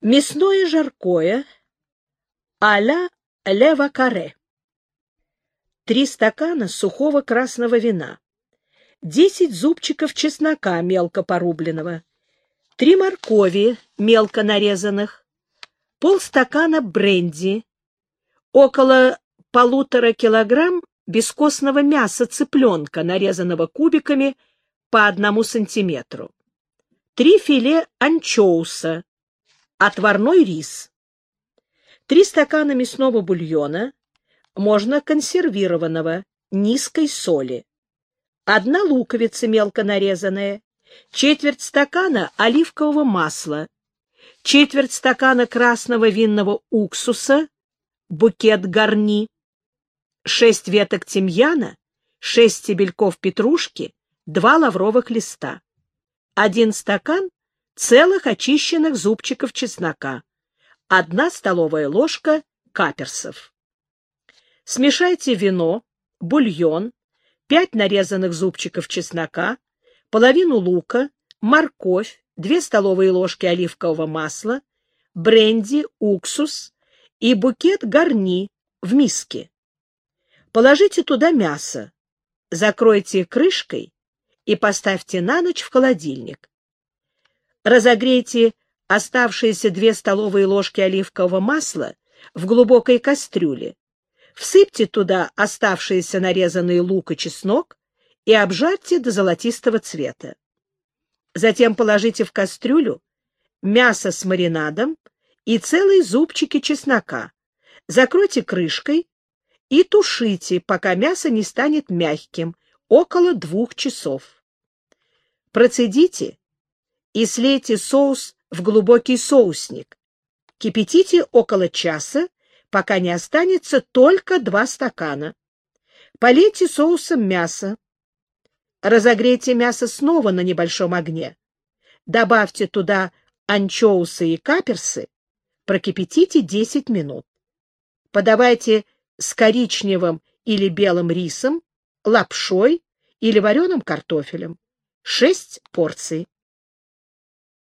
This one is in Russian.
Мясное жаркое а-ля лева-каре. Три стакана сухого красного вина. Десять зубчиков чеснока мелко порубленного. Три моркови мелко нарезанных. Полстакана бренди. Около полутора килограмм бескостного мяса цыпленка, нарезанного кубиками по одному сантиметру. Три филе анчоуса Отварной рис. Три стакана мясного бульона, можно консервированного, низкой соли. Одна луковица мелко нарезанная, четверть стакана оливкового масла, четверть стакана красного винного уксуса, букет гарни, шесть веток тимьяна, шесть стебельков петрушки, два лавровых листа, один стакан целых очищенных зубчиков чеснока, одна столовая ложка каперсов. Смешайте вино, бульон, пять нарезанных зубчиков чеснока, половину лука, морковь, две столовые ложки оливкового масла, бренди, уксус и букет гарни в миске. Положите туда мясо, закройте крышкой и поставьте на ночь в холодильник. Разогрейте оставшиеся две столовые ложки оливкового масла в глубокой кастрюле. Всыпьте туда оставшиеся нарезанный лук и чеснок и обжарьте до золотистого цвета. Затем положите в кастрюлю мясо с маринадом и целые зубчики чеснока. Закройте крышкой и тушите, пока мясо не станет мягким, около двух часов. Процедите и слейте соус в глубокий соусник. Кипятите около часа, пока не останется только два стакана. Полейте соусом мясо. Разогрейте мясо снова на небольшом огне. Добавьте туда анчоусы и каперсы. Прокипятите 10 минут. Подавайте с коричневым или белым рисом, лапшой или вареным картофелем. 6 порций.